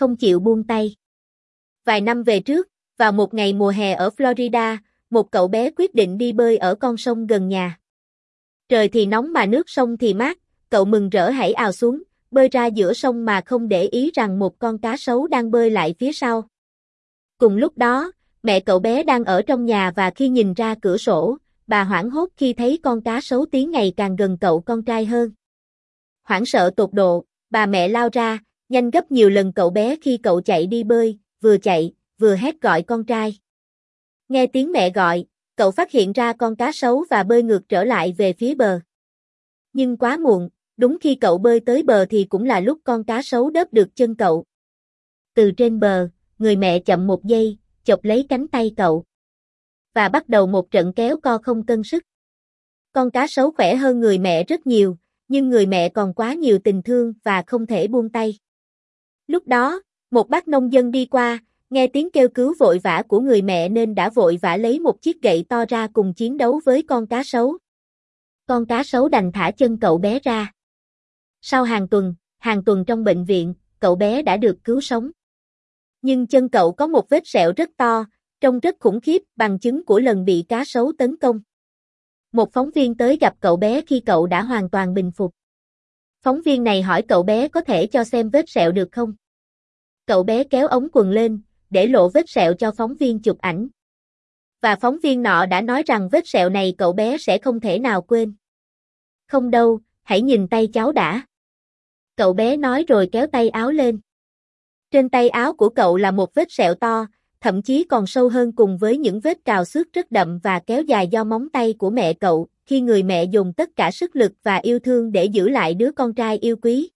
không chịu buông tay. Vài năm về trước, vào một ngày mùa hè ở Florida, một cậu bé quyết định đi bơi ở con sông gần nhà. Trời thì nóng mà nước sông thì mát, cậu mừng rỡ hãy ào xuống, bơi ra giữa sông mà không để ý rằng một con cá sấu đang bơi lại phía sau. Cùng lúc đó, mẹ cậu bé đang ở trong nhà và khi nhìn ra cửa sổ, bà hoảng hốt khi thấy con cá sấu tiến ngày càng gần cậu con trai hơn. Hoảng sợ tột độ, bà mẹ lao ra, nhanh gấp nhiều lần cậu bé khi cậu chạy đi bơi, vừa chạy, vừa hét gọi con trai. Nghe tiếng mẹ gọi, cậu phát hiện ra con cá sấu và bơi ngược trở lại về phía bờ. Nhưng quá muộn, đúng khi cậu bơi tới bờ thì cũng là lúc con cá sấu đớp được chân cậu. Từ trên bờ, người mẹ chậm một giây, chộp lấy cánh tay cậu. Và bắt đầu một trận kéo co không cân sức. Con cá sấu khỏe hơn người mẹ rất nhiều, nhưng người mẹ còn quá nhiều tình thương và không thể buông tay. Lúc đó, một bác nông dân đi qua, nghe tiếng kêu cứu vội vã của người mẹ nên đã vội vã lấy một chiếc gậy to ra cùng chiến đấu với con cá sấu. Con cá sấu đành thả chân cậu bé ra. Sau hàng tuần, hàng tuần trong bệnh viện, cậu bé đã được cứu sống. Nhưng chân cậu có một vết sẹo rất to, trông rất khủng khiếp, bằng chứng của lần bị cá sấu tấn công. Một phóng viên tới gặp cậu bé khi cậu đã hoàn toàn bình phục. Phóng viên này hỏi cậu bé có thể cho xem vết sẹo được không? Cậu bé kéo ống quần lên, để lộ vết sẹo cho phóng viên chụp ảnh. Và phóng viên nọ đã nói rằng vết sẹo này cậu bé sẽ không thể nào quên. Không đâu, hãy nhìn tay cháu đã. Cậu bé nói rồi kéo tay áo lên. Trên tay áo của cậu là một vết sẹo to, thậm chí còn sâu hơn cùng với những vết cào xước rất đậm và kéo dài do móng tay của mẹ cậu, khi người mẹ dùng tất cả sức lực và yêu thương để giữ lại đứa con trai yêu quý.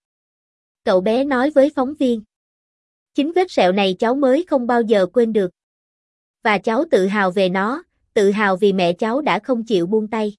Cậu bé nói với phóng viên. Chính vết sẹo này cháu mới không bao giờ quên được. Và cháu tự hào về nó, tự hào vì mẹ cháu đã không chịu buông tay.